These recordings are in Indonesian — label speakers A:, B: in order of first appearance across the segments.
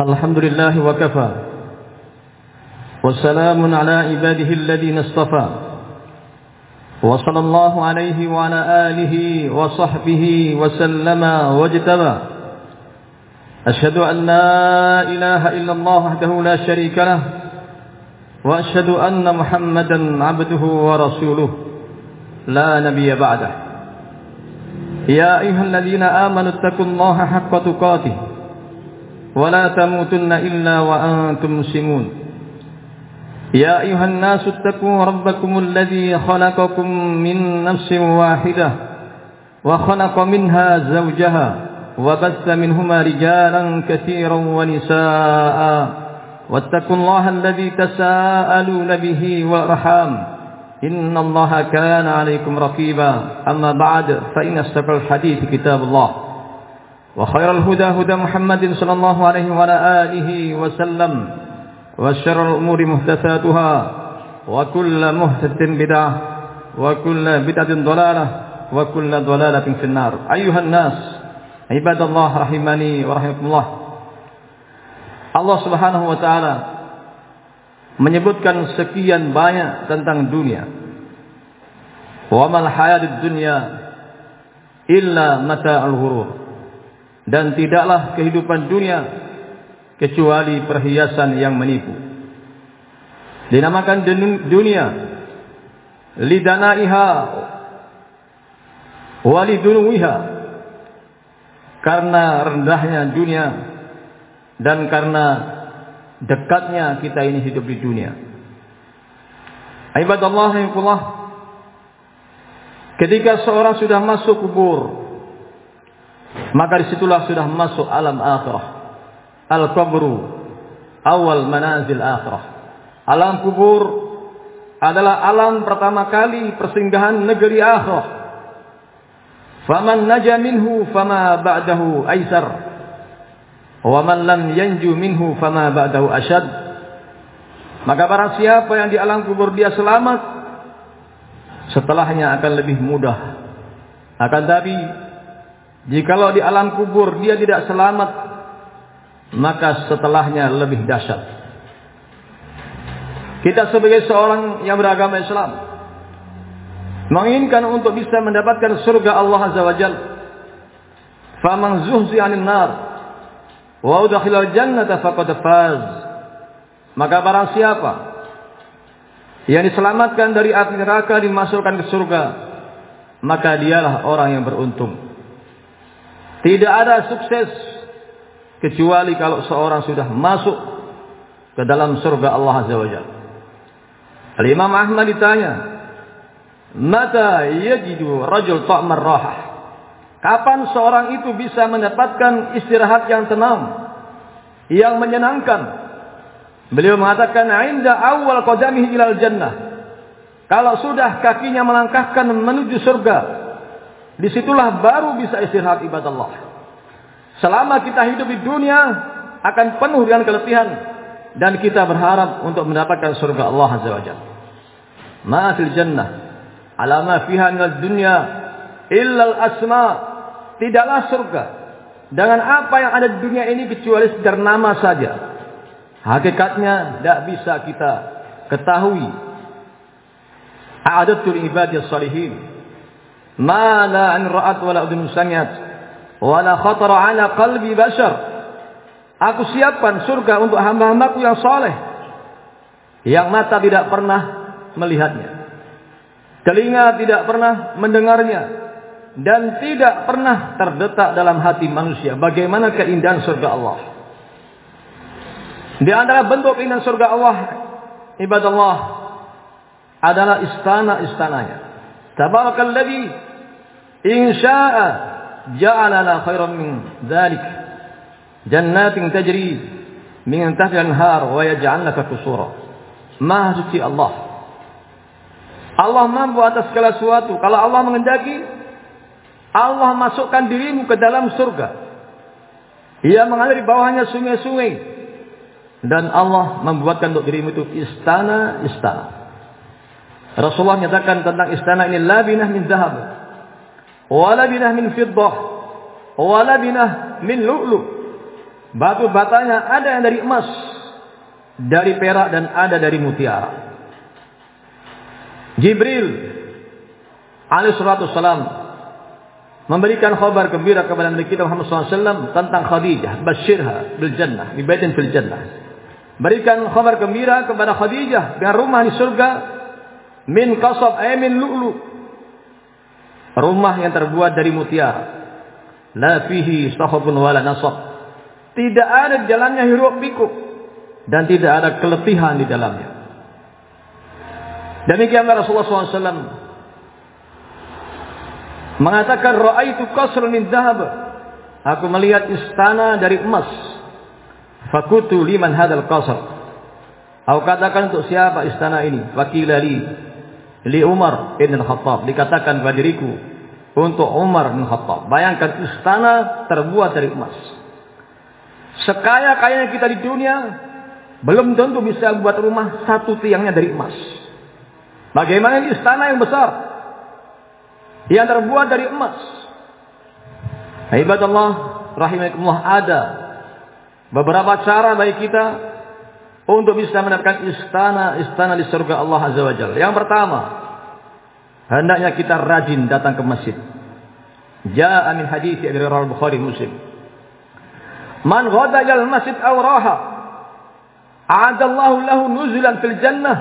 A: الحمد لله وكفى. وسلام على عباده الذين اصطفى. وصلى الله عليه وعلى آله وصحبه وسلم واجتبى. أشهد أن لا إله إلا الله وحده لا شريك له. وأشهد أن محمدا عبده ورسوله. لا نبي بعده. يا أيها الذين آمنوا اتقوا الله حق تقاته. ولا تموتن إلا وأنتم مسلمون. يا أيها الناس اتقوا ربكم الذي خلقكم من نفس واحدة وخلق منها زوجها وبث منهما رجالا كثيرا ونساء واتقوا الله الذي تساءلون به والرحام إن الله كان عليكم رقيبا. أما بعد فإن استقر الحديث كتاب الله. وخير الهدى هدى محمد صلى الله عليه وعلى آله وسلم وشر الأمور محدثاتها وكل محدث بدعة وكل بدعة ضلالة وكل ضلالة في النار أيها الناس عباد الله رحمني ورحمكم الله Allah Subhanahu wa taala menyebutkan sekian banyak tentang dunia. Wa mal hayatid dunya illa mata'ul ghurur. Dan tidaklah kehidupan dunia kecuali perhiasan yang menipu. Dinamakan dunia lidanaiha walidunuha karena rendahnya dunia dan karena dekatnya kita ini hidup di dunia. Ibadallah Allah Ketika seorang sudah masuk kubur, maka di situlah sudah masuk alam akhirah. Al-qabru awal manazil akhirah. Alam kubur adalah alam pertama kali persinggahan negeri akhirah. Faman naja minhu fama ba'dahu aisar. Wa man lam yanju minhu fama ba'dahu ashad. Maka barang siapa yang di alam kubur dia selamat, setelahnya akan lebih mudah. Akan tapi jikalau di alam kubur dia tidak selamat, maka setelahnya lebih dahsyat. Kita sebagai seorang yang beragama Islam menginginkan untuk bisa mendapatkan surga Allah Azza wa Jalla. Faman zuhzi 'anil nar wa udkhilal jannata faqad faz. Maka barang siapa yang diselamatkan dari api neraka dimasukkan ke surga, maka dialah orang yang beruntung. Tidak ada sukses kecuali kalau seorang sudah masuk ke dalam surga Allah Azza wa Jalla. Al-Imam Ahmad ditanya, "Mata yajidu rajul ta'mar rahah?" Kapan seorang itu bisa mendapatkan istirahat yang tenang, yang menyenangkan? Beliau mengatakan inda awal qadamihi ilal jannah. Kalau sudah kakinya melangkahkan menuju surga, di situlah baru bisa istirahat ibadah Allah. Selama kita hidup di dunia akan penuh dengan keletihan dan kita berharap untuk mendapatkan surga Allah Azza wa Jalla. Ma fil jannah ala ma fiha min dunya al-asma. Tidaklah surga dengan apa yang ada di dunia ini kecuali sekedar nama saja. Hakikatnya tidak bisa kita ketahui. A'adatul ibadiyah salihin. An ra'at wa la udhun samiat. Wa la khatara ala qalbi bashar. Aku siapkan surga untuk hamba-hambaku yang soleh. Yang mata tidak pernah melihatnya. Telinga tidak pernah mendengarnya. Dan tidak pernah terdetak dalam hati manusia. Bagaimana keindahan surga Allah. Di antara bentuk keindahan surga Allah, ibadah Allah adalah istana-istananya. Tabarakalladzi in syaa'a ja'ala la khairan min dzalik. Jannatin tajri min tahtiha al-anhar wa yaj'al laka qusura. Maha suci Allah. Allah mampu atas segala sesuatu. Kalau Allah mengendaki, Allah masukkan dirimu ke dalam surga. Ia mengalir di bawahnya sungai-sungai dan Allah membuatkan untuk dirimu itu istana-istana. Rasulullah menyatakan tentang istana ini labinah min zahab, wa labinah min fiddah, wa labinah min lu'lu. Batu batanya ada yang dari emas, dari perak dan ada dari mutiara. Jibril alaihi salatu salam memberikan kabar gembira kepada Nabi kita Muhammad SAW tentang Khadijah, basyirha bil jannah, fil jannah. Berikan kabar gembira kepada Khadijah dengan rumah di surga min qasab ay min lu'lu. Rumah yang terbuat dari mutiara. La fihi sahabun wala nasab. Tidak ada di dalamnya hiruk pikuk dan tidak ada keletihan di dalamnya. Demikianlah Rasulullah SAW mengatakan raaitu qasran min dhahab. Aku melihat istana dari emas. Fakutu liman hadal qasr. Aku katakan untuk siapa istana ini? Wakilali li Umar bin Khattab. Dikatakan pada diriku untuk Umar bin Khattab. Bayangkan istana terbuat dari emas. Sekaya-kayanya kita di dunia, belum tentu bisa buat rumah satu tiangnya dari emas. Bagaimana ini istana yang besar? Yang terbuat dari emas. Allah, rahimahullah ada beberapa cara bagi kita untuk bisa mendapatkan istana-istana di surga Allah Azza wa Jalla. Yang pertama, hendaknya kita rajin datang ke masjid. Ja'a min hadis Abi Hurairah Bukhari Muslim. Man ghada ila masjid aw raha a'adallahu lahu nuzulan fil jannah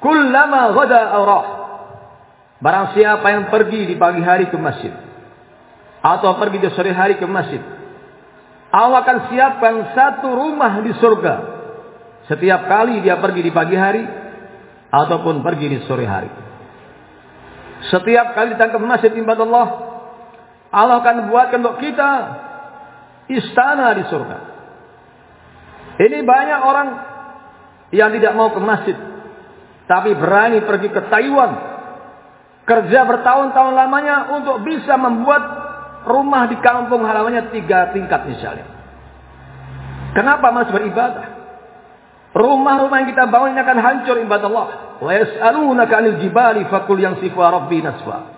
A: kullama ghada aw rah. Barang siapa yang pergi di pagi hari ke masjid atau pergi di sore hari ke masjid, Allah akan siapkan satu rumah di surga setiap kali dia pergi di pagi hari ataupun pergi di sore hari. Setiap kali datang ke masjid ibadah Allah, Allah akan buatkan untuk kita istana di surga. Ini banyak orang yang tidak mau ke masjid, tapi berani pergi ke Taiwan, kerja bertahun-tahun lamanya untuk bisa membuat rumah di kampung halamannya tiga tingkat misalnya. Kenapa masih beribadah? Rumah-rumah yang kita bangun ini akan hancur ibadah Allah. Wa yas'alunaka 'anil jibali fakul yang sifa rabbi nasfa.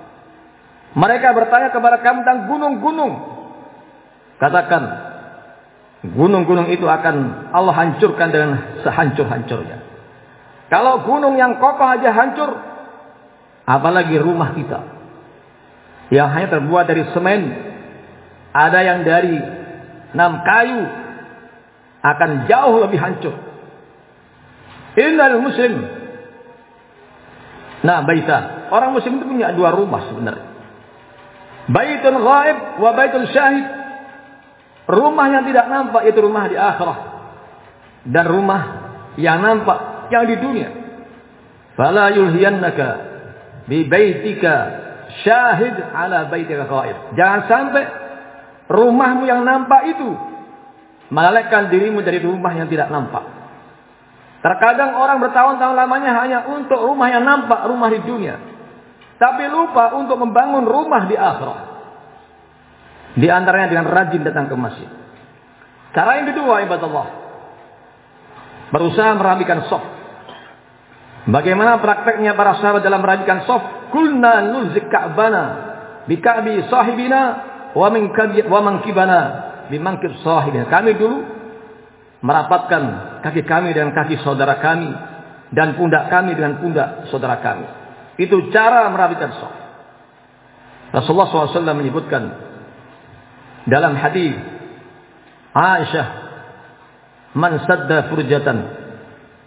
A: Mereka bertanya kepada kamu tentang gunung-gunung. Katakan, gunung-gunung itu akan Allah hancurkan dengan sehancur-hancurnya. Kalau gunung yang kokoh aja hancur, apalagi rumah kita. Yang hanya terbuat dari semen, ada yang dari enam kayu, akan jauh lebih hancur. Innal muslim. Nah, baita. Orang muslim itu punya dua rumah sebenarnya. Baitun ghaib wa baitun syahid. Rumah yang tidak nampak itu rumah di akhirat. Dan rumah yang nampak yang di dunia. Fala yulhiyannaka bi baitika syahid ala baitika ghaib. Jangan sampai rumahmu yang nampak itu melalaikan dirimu dari rumah yang tidak nampak. Terkadang orang bertahun-tahun lamanya hanya untuk rumah yang nampak, rumah di dunia. Tapi lupa untuk membangun rumah di akhirat. Di antaranya dengan rajin datang ke masjid. Cara yang kedua ibadah Allah. Berusaha merapikan soft. Bagaimana prakteknya para sahabat dalam merapikan soft? Kulna nuzik ka'bana bika'bi sahibina wa min wa mankibana bimangkib sahibina. Kami dulu merapatkan kaki kami dengan kaki saudara kami dan pundak kami dengan pundak saudara kami. Itu cara merapikan soft. Rasulullah SAW menyebutkan dalam hadis Aisyah, "Man sadda furjatan,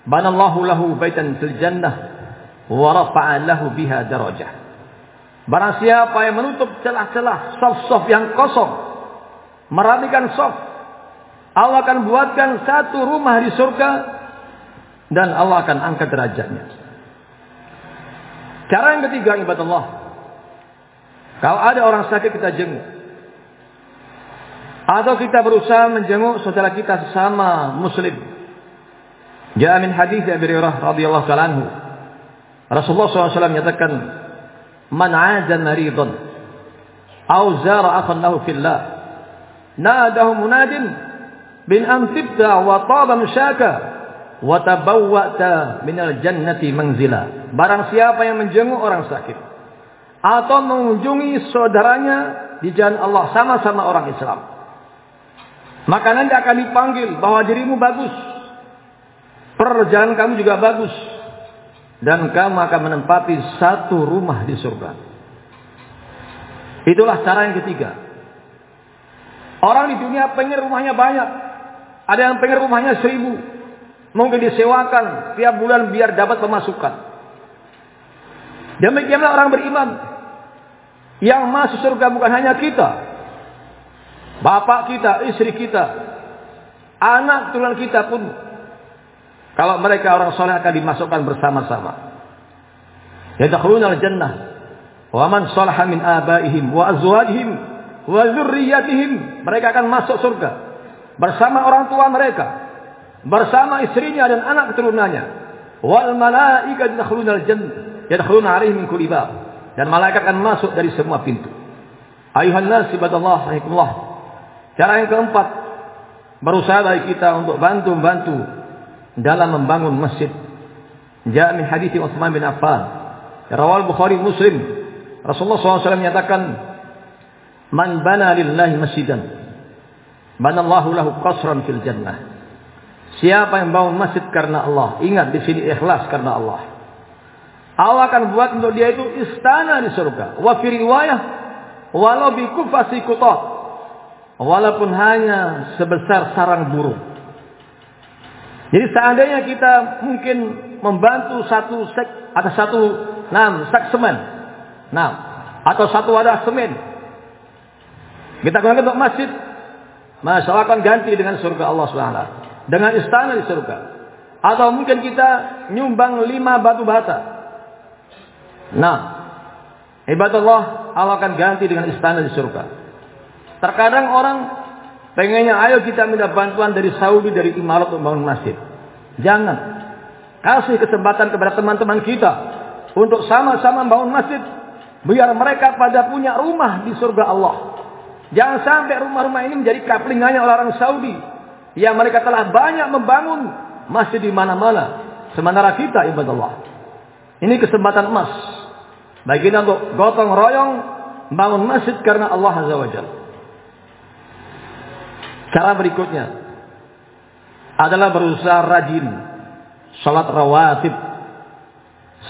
A: banallahu lahu baitan fil jannah wa rafa'a lahu biha darajah." Barang siapa yang menutup celah-celah soft-soft yang kosong, merapikan soft, Allah akan buatkan satu rumah di surga dan Allah akan angkat derajatnya. Cara yang ketiga ibadah Allah. Kalau ada orang sakit kita jenguk. Atau kita berusaha menjenguk saudara kita sesama muslim. Ja'a min hadis Abi Hurairah radhiyallahu taala anhu. Rasulullah SAW menyatakan, "Man 'ada maridan aw zara akhan lahu fillah, nadahu munadin bin am tibta wa taba musyaka wa tabawwa'ta minal jannati manzila. Barang siapa yang menjenguk orang sakit atau mengunjungi saudaranya di jalan Allah sama-sama orang Islam. Maka nanti akan dipanggil bahwa dirimu bagus. Perjalanan kamu juga bagus. Dan kamu akan menempati satu rumah di surga. Itulah cara yang ketiga. Orang di dunia pengen rumahnya banyak. Ada yang pengen rumahnya seribu. Mungkin disewakan tiap bulan biar dapat pemasukan. Demikianlah orang beriman. Yang masuk surga bukan hanya kita. Bapak kita, istri kita. Anak turunan kita pun. Kalau mereka orang soleh akan dimasukkan bersama-sama. Yadkhuluna al-jannah. Wa man min abaihim wa azwajihim wa dzurriyyatihim. Mereka akan masuk surga bersama orang tua mereka, bersama istrinya dan anak keturunannya. Wal malaikatu yadkhuluna al-jannah. Yadkhuluna 'alaihim min kulli bab dan malaikat akan masuk dari semua pintu. Ayuhan nas ibadallah rahimakumullah. Cara yang keempat, berusaha dari kita untuk bantu-bantu dalam membangun masjid. Ja'a min hadits Utsman bin Affan. Rawal Bukhari Muslim. Rasulullah SAW menyatakan, "Man bana lillahi masjidan, banallahu lahu qasran fil jannah." Siapa yang bangun masjid karena Allah, ingat di sini ikhlas karena Allah. Allah akan buat untuk dia itu istana di surga. Wa fi riwayah walau bi kufasi. Walaupun hanya sebesar sarang burung. Jadi seandainya kita mungkin membantu satu sek atau satu enam sak semen. Nah, atau satu wadah semen. Kita gunakan untuk masjid. Masya Allah akan ganti dengan surga Allah SWT. Dengan istana di surga. Atau mungkin kita nyumbang lima batu bata. Nah, ibadah Allah Allah akan ganti dengan istana di surga. Terkadang orang pengennya ayo kita minta bantuan dari Saudi dari Imarat untuk membangun masjid. Jangan. Kasih kesempatan kepada teman-teman kita untuk sama-sama membangun masjid biar mereka pada punya rumah di surga Allah. Jangan sampai rumah-rumah ini menjadi kaplingannya orang Saudi yang mereka telah banyak membangun masjid di mana-mana sementara kita ibadah Allah. Ini kesempatan emas bagi kita untuk gotong royong bangun masjid karena Allah Azza wa Jalla. Cara berikutnya adalah berusaha rajin salat rawatib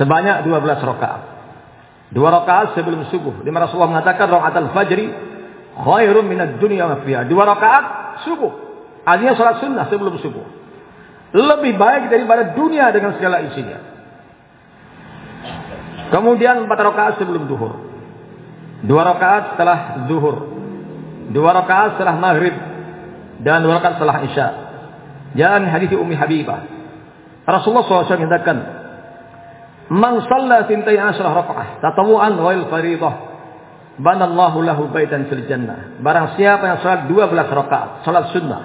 A: sebanyak 12 rakaat. Dua rakaat sebelum subuh. Di mana Rasulullah mengatakan rakaat al-fajri khairum minad dunya wa. Dua rakaat subuh. Artinya salat sunnah sebelum subuh. Lebih baik daripada dunia dengan segala isinya. Kemudian empat rakaat sebelum duhur. Dua rakaat setelah duhur. Dua rakaat setelah maghrib. Dan dua rakaat setelah isya. Jangan hadis Ummi Habibah. Rasulullah SAW mengatakan, Man tintai asrah raka'ah. Tatawu'an wail faridah. Banallahu lahu baitan fil jannah. Barang siapa yang salat 12 rakaat. Salat sunnah.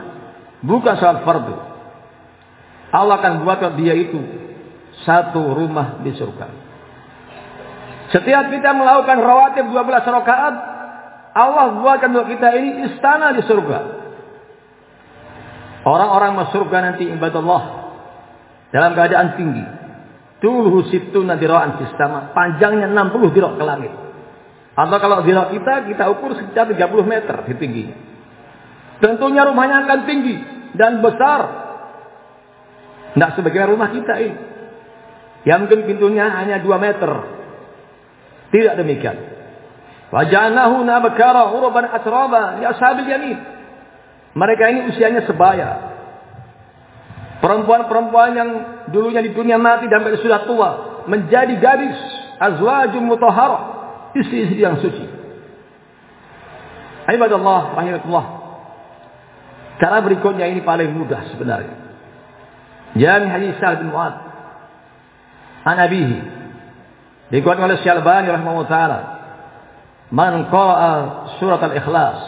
A: Bukan salat fardu. Allah akan buat dia itu satu rumah di surga. Setiap kita melakukan rawatib 12 rakaat, Allah buatkan untuk kita ini istana di surga. Orang-orang masuk surga nanti ibadah Allah dalam keadaan tinggi. Tuluhu situ nanti rohan sistema. Panjangnya 60 dirok ke langit. Atau kalau dirok kita, kita ukur sekitar 30 meter di tingginya. Tentunya rumahnya akan tinggi dan besar. Tidak sebagaimana rumah kita ini. Yang mungkin pintunya hanya 2 meter. Tidak demikian. Wajanahu nabkara urban atraba ya ashabil yamin. Mereka ini usianya sebaya. Perempuan-perempuan yang dulunya di dunia mati dan sudah tua menjadi gadis azwajum mutahharah, istri-istri yang suci. Ibadallah rahimahullah. Cara berikutnya ini paling mudah sebenarnya. Jami hadis Sa'ad bin Mu'ad. An abihi oleh Syalbani rahimahullah taala. Man qara'a surat al-ikhlas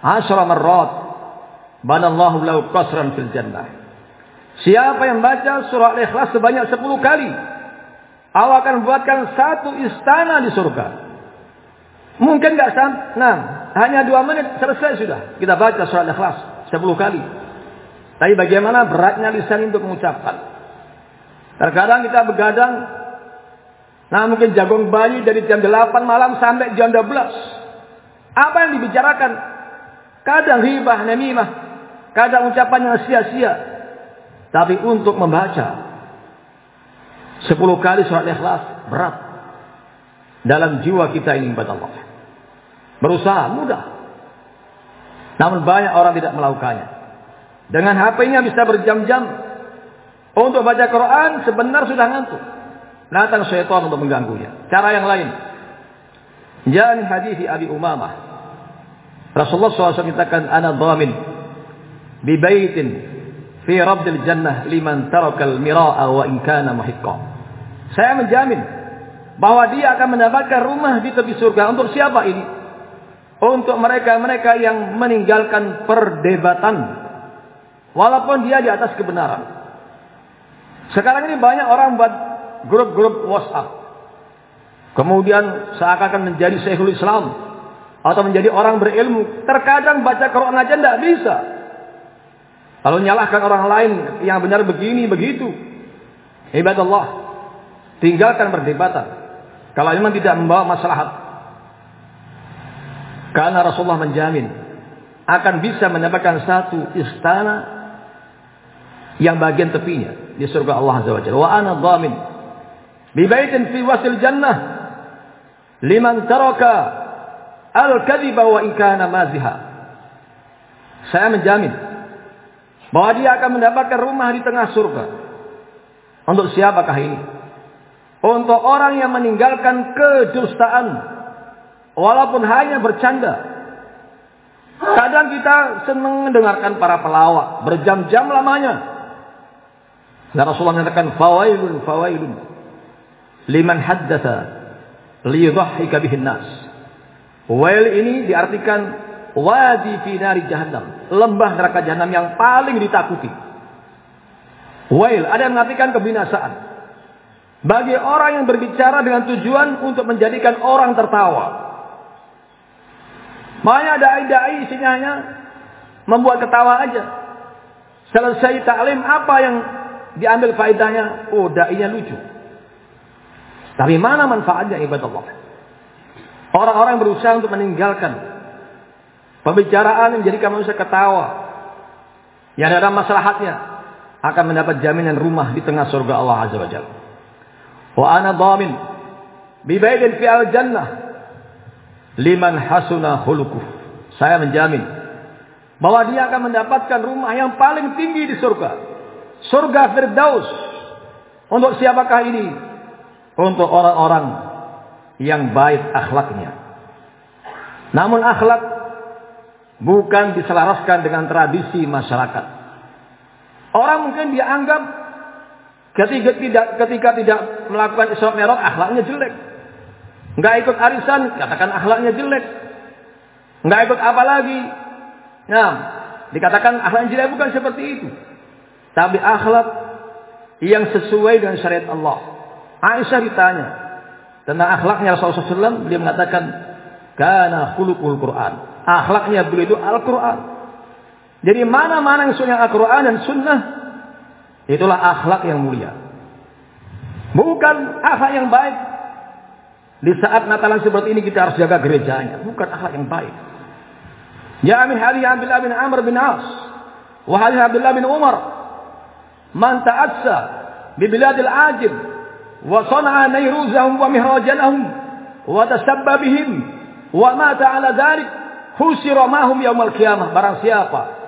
A: asyara marrat banallahu lahu qasran fil jannah. Siapa yang baca surah al-ikhlas sebanyak 10 kali, Allah akan buatkan satu istana di surga. Mungkin enggak sampai, nah, hanya dua menit selesai sudah. Kita baca surah al-ikhlas 10 kali. Tapi bagaimana beratnya lisan untuk mengucapkan. Terkadang kita begadang Nah mungkin jagung bayi dari jam 8 malam sampai jam 12. Apa yang dibicarakan? Kadang hibah, namimah. Kadang ucapan yang sia-sia. Tapi untuk membaca. Sepuluh kali surat ikhlas. Berat. Dalam jiwa kita ini ibadah Allah. Berusaha mudah. Namun banyak orang tidak melakukannya. Dengan HP-nya bisa berjam-jam. Untuk baca Quran sebentar sudah ngantuk. Datang syaitan untuk mengganggunya. Cara yang lain. Jangan hadithi Abi Umamah. Rasulullah SAW katakan ana dhamin bi baitin fi rabdil jannah liman tarakal mira'a wa in kana. Saya menjamin bahwa dia akan mendapatkan rumah di tepi surga untuk siapa ini? Untuk mereka-mereka yang meninggalkan perdebatan walaupun dia di atas kebenaran. Sekarang ini banyak orang buat grup-grup WhatsApp. Kemudian seakan-akan menjadi Syekhul Islam atau menjadi orang berilmu. Terkadang baca Quran aja tidak bisa. Kalau nyalahkan orang lain yang benar begini, begitu. Ibadah Allah. Tinggalkan perdebatan. Kalau memang tidak membawa masalah. Karena Rasulullah menjamin. Akan bisa mendapatkan satu istana yang bagian tepinya di surga Allah Azza wa Jalla. Wa ana dhamin bi baitin fi wasil jannah liman taraka al-kadhiba wa in kana maziha. Saya menjamin bahwa dia akan mendapatkan rumah di tengah surga. Untuk siapakah ini? Untuk orang yang meninggalkan kedustaan walaupun hanya bercanda. Kadang kita senang mendengarkan para pelawak berjam-jam lamanya. Dan Rasulullah mengatakan fawailun fawailun liman haddatha liyudhahhika bihin nas. Wail ini diartikan wadi finari jahannam. Lembah neraka jahannam yang paling ditakuti. Wail ada yang mengartikan kebinasaan. Bagi orang yang berbicara dengan tujuan untuk menjadikan orang tertawa. Makanya dai-dai isinya membuat ketawa aja. Selesai taklim apa yang diambil faedahnya? Oh, dai-nya lucu. Tapi mana manfaatnya ibadah Allah? Orang-orang berusaha untuk meninggalkan pembicaraan yang menjadikan manusia ketawa. Yang ada masalahnya akan mendapat jaminan rumah di tengah surga Allah Azza wa Jalla. Wa ana dhamin bi baidin fi al-jannah liman hasuna khuluquh. Saya menjamin bahwa dia akan mendapatkan rumah yang paling tinggi di surga. Surga Firdaus. Untuk siapakah ini? Untuk orang-orang yang baik akhlaknya. Namun akhlak bukan diselaraskan dengan tradisi masyarakat. Orang mungkin dianggap ketika tidak ketika tidak melakukan Isra Mi'raj akhlaknya jelek. Enggak ikut arisan katakan akhlaknya jelek. Enggak ikut apa lagi? Nah, dikatakan akhlaknya jelek bukan seperti itu. Tapi akhlak yang sesuai dengan syariat Allah. Aisyah ditanya, tentang akhlaknya Rasulullah SAW, beliau mengatakan, Kana khuluqul Quran. Akhlaknya beliau itu Al-Quran. Jadi mana-mana yang sunnah Al-Quran dan sunnah, Itulah akhlak yang mulia. Bukan akhlak yang baik. Di saat Natalan seperti ini kita harus jaga gerejanya. Bukan akhlak yang baik. Ya Amin hadis ya Abdullah bin Amr bin As. wahai Abdullah bin Umar. Man ta'adsa bi biladil ajib. Wa sana'a nairuzahum wa mihrajanahum. Wa tasabbabihim. Wa mata ala dharik. Husiramahum yaumal kiamah. Barang siapa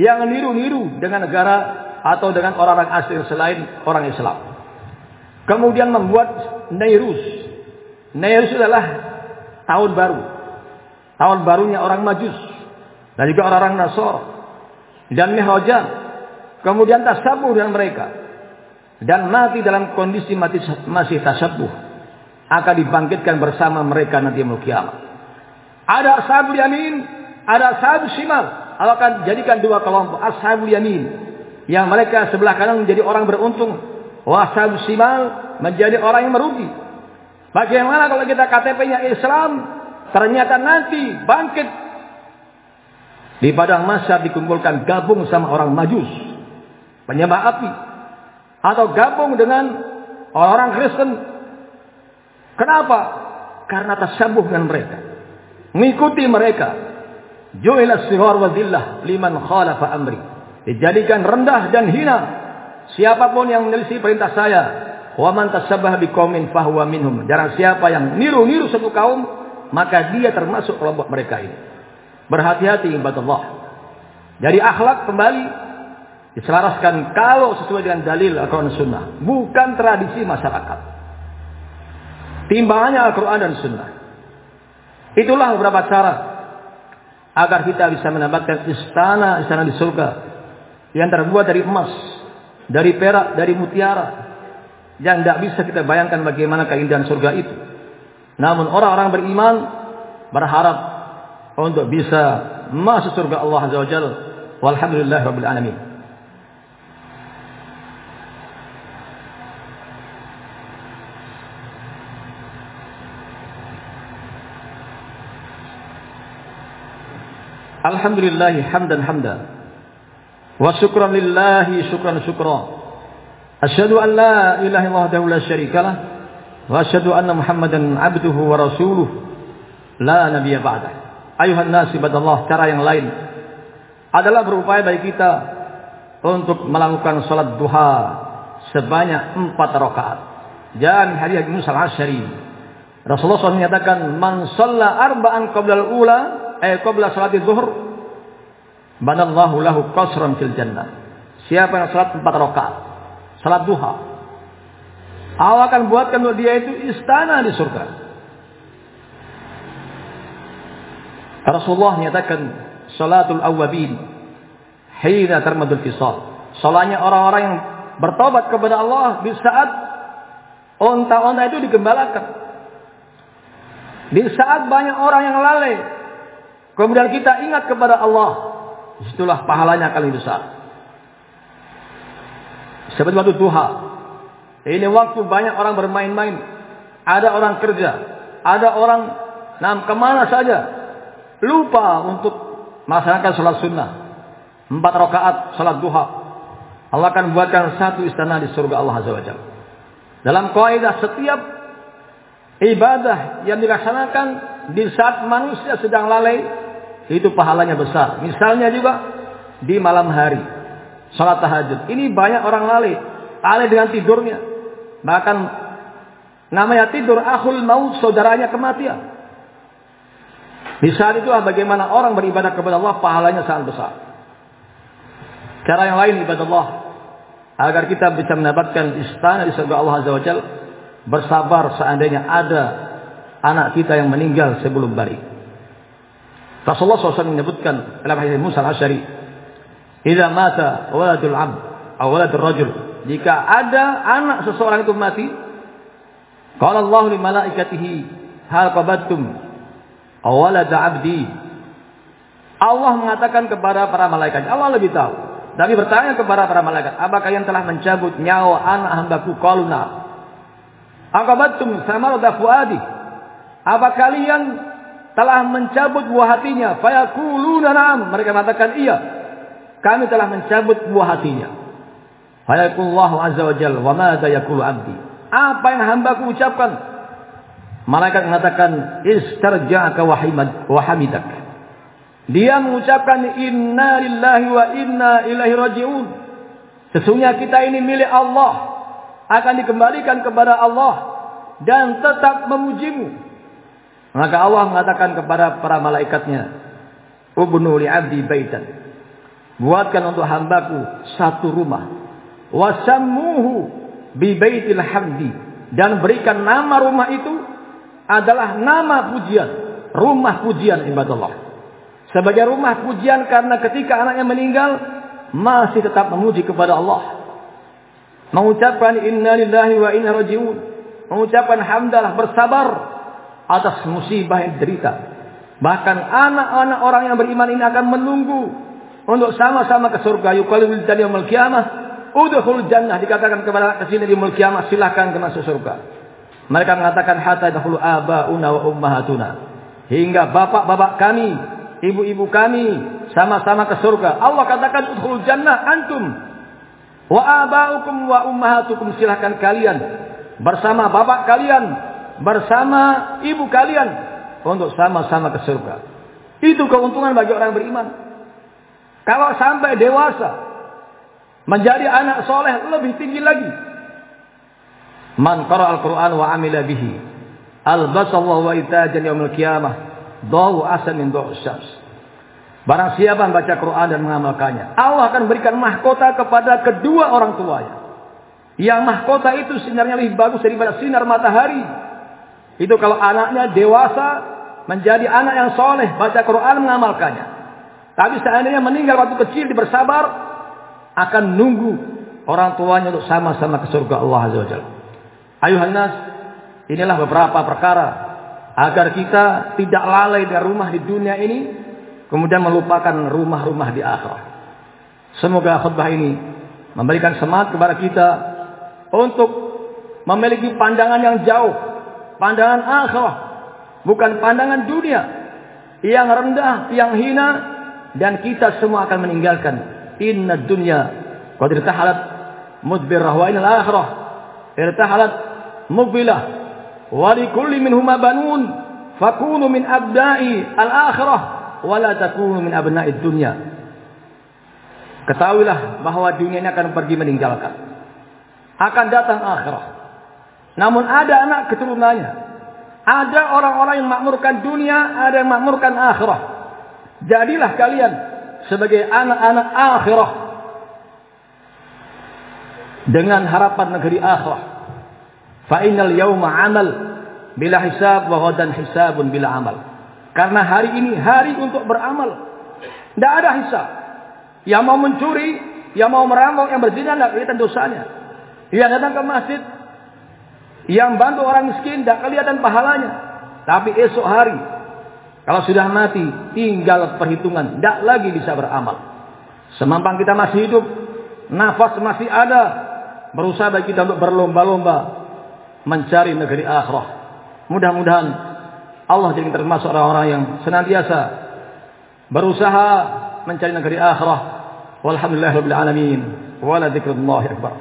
A: yang niru-niru dengan negara atau dengan orang-orang asing selain orang Islam. Kemudian membuat Nairus. Nairus adalah tahun baru. Tahun barunya orang Majus. Dan juga orang-orang Nasor dan Mihrajan kemudian tasabuh dengan mereka. Dan mati dalam kondisi mati masih tasabuh akan dibangkitkan bersama mereka nanti mau kiamat. Ada ashabul yamin, ada ashabul shimal. Allah akan jadikan dua kelompok ashabul yamin yang mereka sebelah kanan menjadi orang beruntung, wa ashabul shimal menjadi orang yang merugi. Bagaimana kalau kita KTP-nya Islam ternyata nanti bangkit di padang masa dikumpulkan gabung sama orang majus penyembah api atau gabung dengan orang Kristen. Kenapa? Karena tersabuh dengan mereka. Mengikuti mereka. Ju'ila sighar wa liman khalafa amri. Dijadikan rendah dan hina siapa pun yang menyelisih perintah saya. Wa man tasabbaha biqaumin fahuwa minhum. Jarang siapa yang niru-niru satu kaum, maka dia termasuk kelompok mereka ini. Berhati-hati ibadah Allah. Dari akhlak kembali diselaraskan kalau sesuai dengan dalil Al-Quran Sunnah. Bukan tradisi masyarakat. Timbangannya Al-Quran dan Sunnah. Itulah beberapa cara agar kita bisa mendapatkan istana-istana di surga yang terbuat dari emas, dari perak, dari mutiara yang tidak bisa kita bayangkan bagaimana keindahan surga itu. Namun orang-orang beriman berharap untuk bisa masuk surga Allah Azza wa Jalla. Walhamdulillah Rabbil Alamin. Alhamdulillah hamdan hamda. Wa syukran lillahi syukran syukra. Asyhadu an la ilaha illallah la syarikalah wa asyhadu anna Muhammadan abduhu wa rasuluh la nabiyya ba'dah. Ayuhan nas ibadallah cara yang lain adalah berupaya bagi kita untuk melakukan salat duha sebanyak empat rakaat. Jangan hari Musa al-Asyari. Rasulullah SAW menyatakan man shalla arba'an qabla al-ula eh qabla salati zuhur banallahu lahu qasran fil jannah. Siapa yang salat empat rakaat, salat duha, Allah akan buatkan untuk dia itu istana di surga. Rasulullah menyatakan salatul awwabin hina tarmadul fisal. Salahnya orang-orang yang bertobat kepada Allah di saat onta-onta itu digembalakan. Di saat banyak orang yang lalai Kemudian kita ingat kepada Allah. Di situlah pahalanya kali besar. Seperti waktu duha. Ini waktu banyak orang bermain-main. Ada orang kerja. Ada orang nam ke mana saja. Lupa untuk melaksanakan sholat sunnah. Empat rakaat sholat duha. Allah akan buatkan satu istana di surga Allah Azza wa Jalla. Dalam kaidah setiap ibadah yang dilaksanakan di saat manusia sedang lalai itu pahalanya besar. Misalnya juga di malam hari. Salat tahajud. Ini banyak orang lalai. Lalai dengan tidurnya. Bahkan namanya tidur akhul maut saudaranya kematian. Di saat itulah bagaimana orang beribadah kepada Allah pahalanya sangat besar. Cara yang lain ibadah Allah agar kita bisa mendapatkan istana di surga Allah Azza wa bersabar seandainya ada anak kita yang meninggal sebelum balik. Rasulullah SAW menyebutkan dalam hadis Musa al-Asyari, "Idza mata waladul 'abd atau waladul rajul." Jika ada anak seseorang itu mati, qala Allah li malaikatihi, "Hal qabattum walad 'abdi?" Allah mengatakan kepada para malaikat, Allah lebih tahu. Nabi bertanya kepada para malaikat, apakah kalian telah mencabut nyawa anak hambaku qaluna? Akabatum. Apa kalian telah mencabut buah hatinya. Fayaquluna na'am. Mereka mengatakan iya. Kami telah mencabut buah hatinya. Fayaqullahu azza wa jalla wa madza yaqulu 'abdi. Apa yang hambaku ucapkan? Malaikat mengatakan istarja'aka wa wa hamidak. Dia mengucapkan inna lillahi wa inna ilaihi raji'un. Sesungguhnya kita ini milik Allah. Akan dikembalikan kepada Allah. Dan tetap memujimu. Maka Allah mengatakan kepada para malaikatnya, Ubnu li abdi baitan. Buatkan untuk hambaku satu rumah. Wasammuhu bi baitil hamdi. Dan berikan nama rumah itu adalah nama pujian. Rumah pujian ibadah Allah. Sebagai rumah pujian karena ketika anaknya meninggal masih tetap memuji kepada Allah. Mengucapkan inna lillahi wa inna rajiun. Mengucapkan hamdalah bersabar atas musibah yang derita. Bahkan anak-anak orang yang beriman ini akan menunggu untuk sama-sama ke surga. Yuqalul jannah yaumil qiyamah. Udkhul jannah dikatakan kepada ke sini di qiyamah silahkan ke masuk surga. Mereka mengatakan hatta dahulu abauna wa ummahatuna. Hingga bapak-bapak kami, ibu-ibu kami sama-sama ke surga. Allah katakan udkhul jannah antum wa abaukum wa ummahatukum silahkan kalian bersama bapak kalian bersama ibu kalian untuk sama-sama ke surga. Itu keuntungan bagi orang beriman. Kalau sampai dewasa menjadi anak soleh lebih tinggi lagi. Man qara al-Quran wa amila bihi. Albasallahu wa itajan yaumil qiyamah. Dawu asan min syams. Barang siapa yang baca Quran dan mengamalkannya. Allah akan berikan mahkota kepada kedua orang tuanya. Yang mahkota itu sinarnya lebih bagus daripada sinar matahari. Itu kalau anaknya dewasa menjadi anak yang soleh, baca Quran mengamalkannya. Tapi seandainya meninggal waktu kecil bersabar, akan nunggu orang tuanya untuk sama-sama ke surga Allah Azza wa Jalla. Ayuhan nas, inilah beberapa perkara agar kita tidak lalai dari rumah di dunia ini, kemudian melupakan rumah-rumah di akhirat. Semoga khutbah ini memberikan semangat kepada kita untuk memiliki pandangan yang jauh, pandangan akhirat, bukan pandangan dunia yang rendah, yang hina dan kita semua akan meninggalkan. Inna dunya qad irtahalat mudbirah wa inal akhirah irtahalat mubilah wa likulli minhuma banun fakunu min abda'i al-akhirah wa la takunu min abna'i dunya. Ketahuilah bahwa dunia ini akan pergi meninggalkan. Akan datang akhirah. Namun ada anak keturunannya. Ada orang-orang yang makmurkan dunia, ada yang makmurkan akhirah. Jadilah kalian sebagai anak-anak akhirah dengan harapan negeri akhirah. Fa innal yawma amal bila hisab wa hisabun bila amal. Karena hari ini hari untuk beramal. Tidak ada hisab. Yang mau mencuri, yang mau merampok, yang berzina tidak kelihatan dosanya. Yang datang ke masjid, yang bantu orang miskin tidak kelihatan pahalanya. Tapi esok hari kalau sudah mati, tinggal perhitungan. Tidak lagi bisa beramal. Semampang kita masih hidup, nafas masih ada. Berusaha bagi kita untuk berlomba-lomba mencari negeri akhirah. Mudah-mudahan Allah jadi termasuk orang-orang yang senantiasa berusaha mencari negeri akhirah. Walhamdulillahirabbil alamin. Wala dzikrullahi akbar.